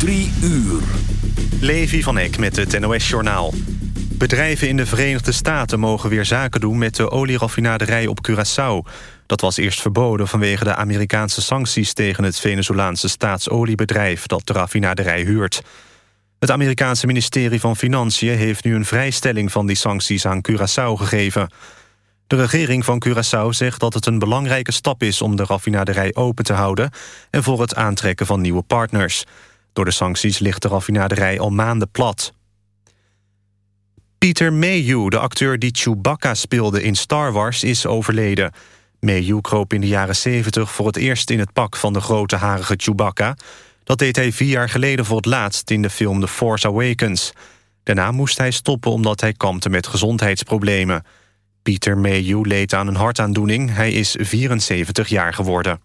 Drie uur. Levi van Eck met het NOS-journaal. Bedrijven in de Verenigde Staten mogen weer zaken doen... met de olieraffinaderij op Curaçao. Dat was eerst verboden vanwege de Amerikaanse sancties... tegen het Venezolaanse staatsoliebedrijf dat de raffinaderij huurt. Het Amerikaanse ministerie van Financiën heeft nu een vrijstelling... van die sancties aan Curaçao gegeven... De regering van Curaçao zegt dat het een belangrijke stap is... om de raffinaderij open te houden... en voor het aantrekken van nieuwe partners. Door de sancties ligt de raffinaderij al maanden plat. Peter Mayhew, de acteur die Chewbacca speelde in Star Wars, is overleden. Mayhew kroop in de jaren 70 voor het eerst in het pak van de grote harige Chewbacca. Dat deed hij vier jaar geleden voor het laatst in de film The Force Awakens. Daarna moest hij stoppen omdat hij kampte met gezondheidsproblemen. Peter Mayhew leed aan een hartaandoening. Hij is 74 jaar geworden.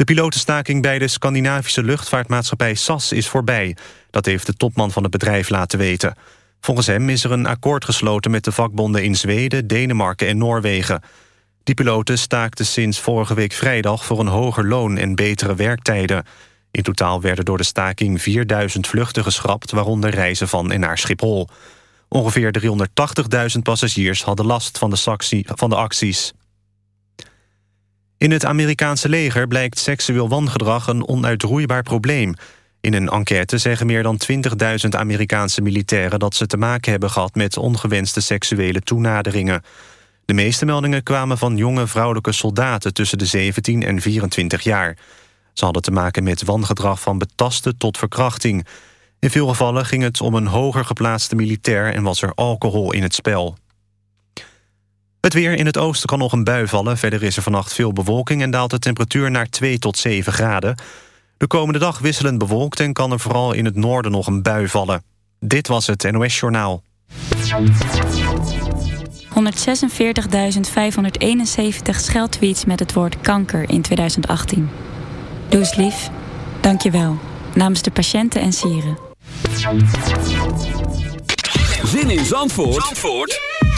De pilotenstaking bij de Scandinavische luchtvaartmaatschappij SAS is voorbij. Dat heeft de topman van het bedrijf laten weten. Volgens hem is er een akkoord gesloten met de vakbonden in Zweden, Denemarken en Noorwegen. Die piloten staakten sinds vorige week vrijdag voor een hoger loon en betere werktijden. In totaal werden door de staking 4000 vluchten geschrapt, waaronder reizen van en naar Schiphol. Ongeveer 380.000 passagiers hadden last van de, van de acties. In het Amerikaanse leger blijkt seksueel wangedrag een onuitroeibaar probleem. In een enquête zeggen meer dan 20.000 Amerikaanse militairen... dat ze te maken hebben gehad met ongewenste seksuele toenaderingen. De meeste meldingen kwamen van jonge vrouwelijke soldaten... tussen de 17 en 24 jaar. Ze hadden te maken met wangedrag van betasten tot verkrachting... In veel gevallen ging het om een hoger geplaatste militair... en was er alcohol in het spel. Het weer in het oosten kan nog een bui vallen. Verder is er vannacht veel bewolking... en daalt de temperatuur naar 2 tot 7 graden. De komende dag wisselend bewolkt... en kan er vooral in het noorden nog een bui vallen. Dit was het NOS Journaal. 146.571 scheldtweets met het woord kanker in 2018. Doe eens lief. Dank je wel. Namens de patiënten en sieren. Zin in Zandvoort, Zandvoort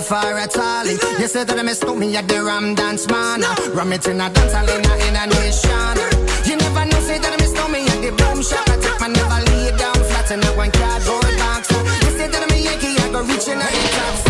Left her at all. You said that I mistook me at the Ram Dance Man. Ram it in a dance hall in a, in a nation. Mm. You never know, say that I mistook me at the Boom Shop. I take my never lay down flat in a one cardboard box. You said that I'm a Yankee, I go reaching out the top.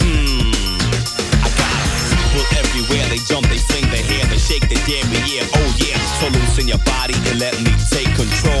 let me take control.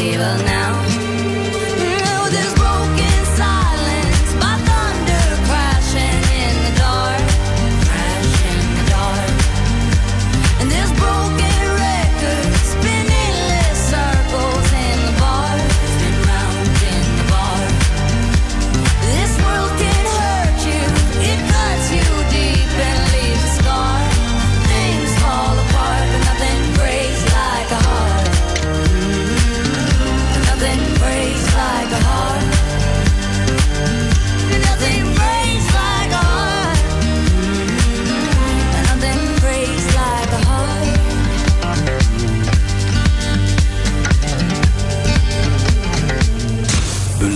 we will now.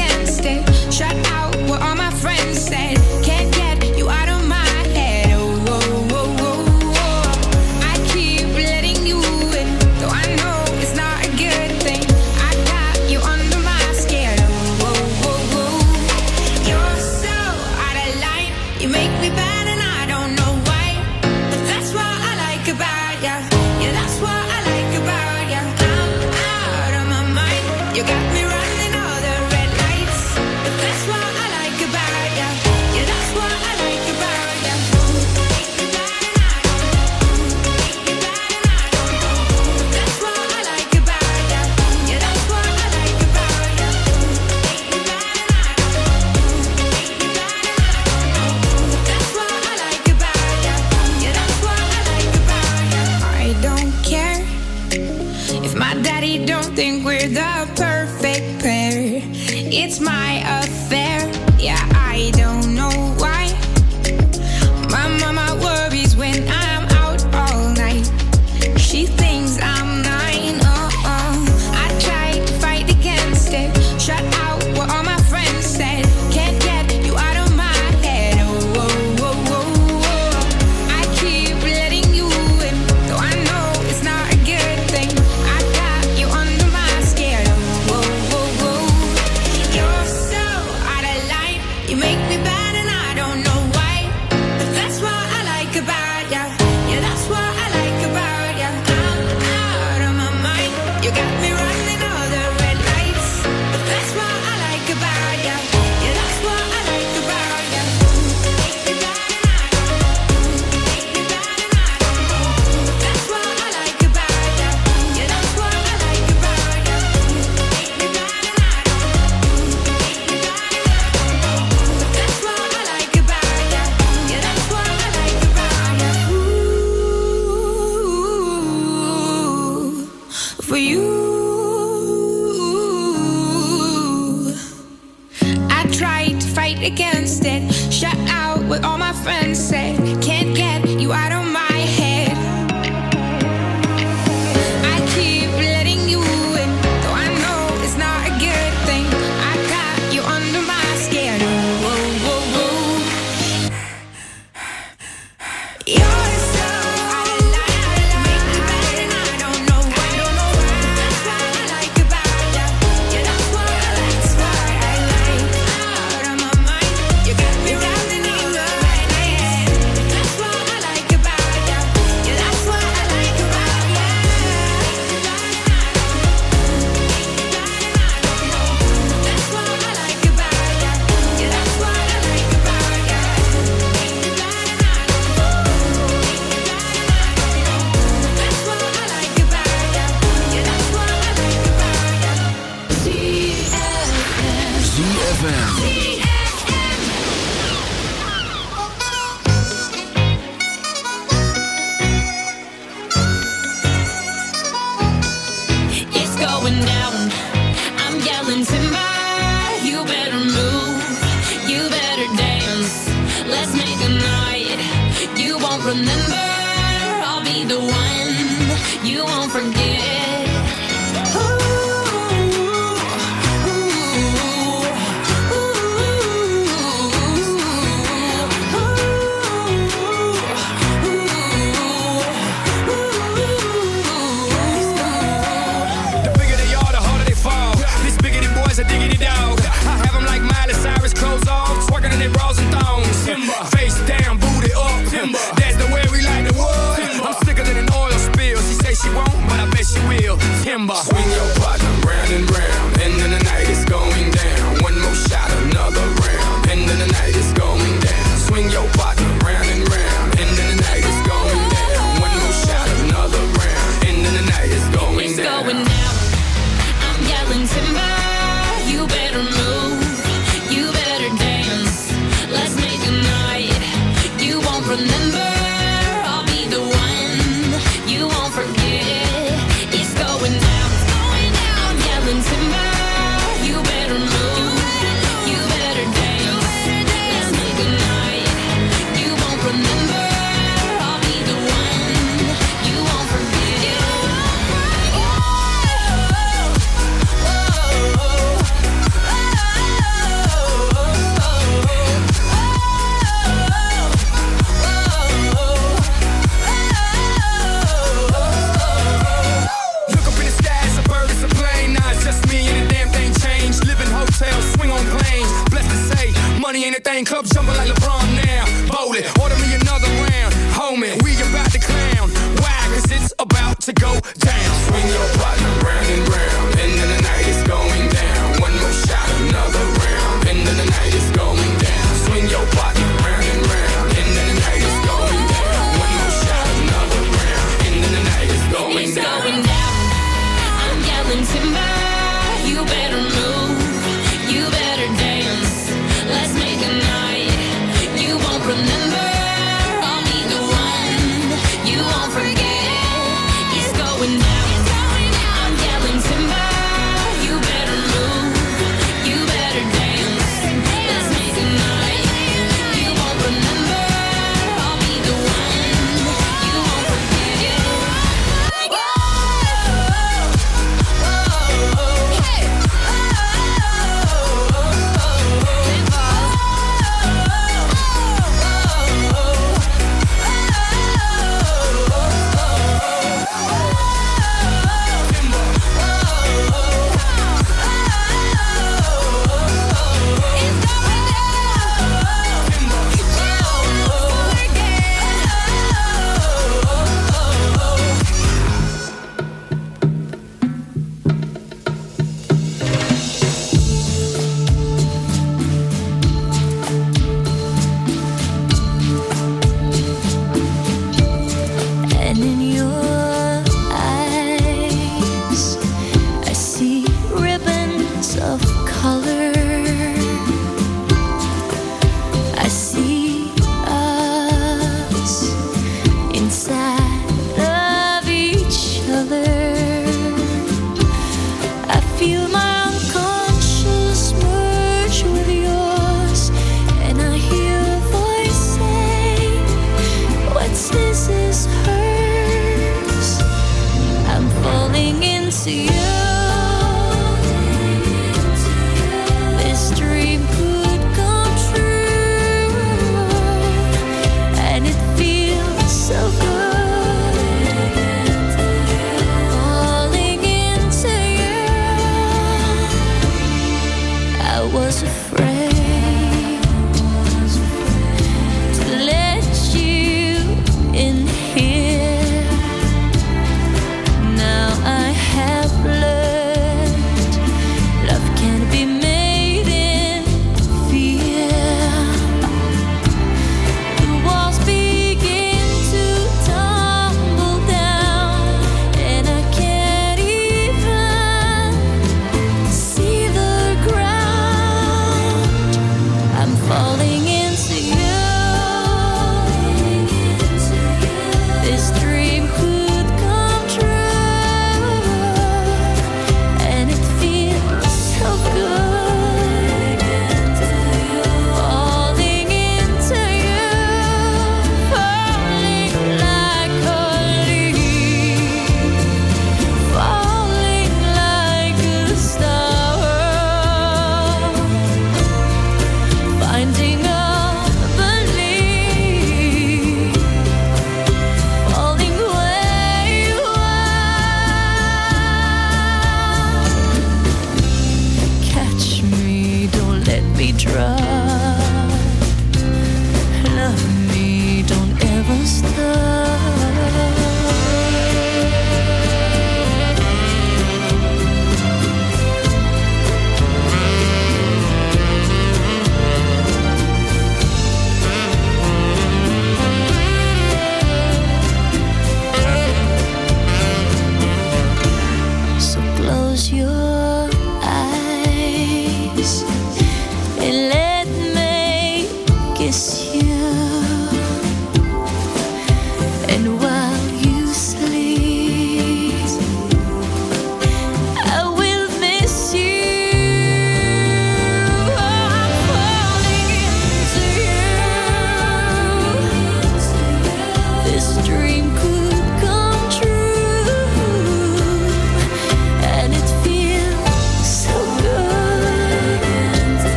against it. Shut out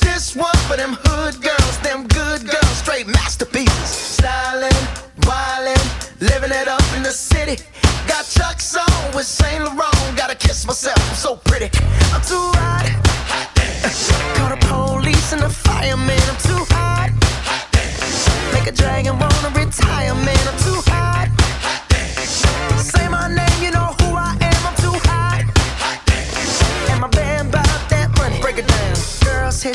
This one for them hood girls, them good girls, straight masterpieces. Stylin', wildin', living it up in the city. Got Chuck's on with Saint Laurent. Gotta kiss myself, I'm so pretty. I'm too hot. hot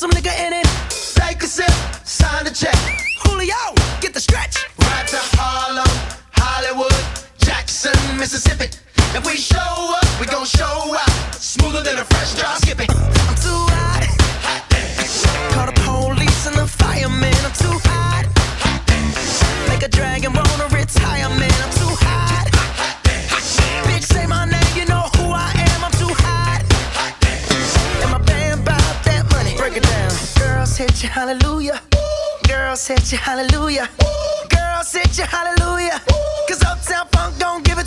some nigga in it. Take a sip, sign the check. Julio, get the stretch. Right to Harlem, Hollywood, Jackson, Mississippi. If we show up, we gon' show up Smoother than a fresh drop. Skip it. I'm too hot. hot dance. Call the police and the firemen. I'm too hot. hot dance. Make a dragon on a retirement. I'm too set you hallelujah. Girl set you hallelujah. Girl set you hallelujah. Cause Uptown Funk don't give it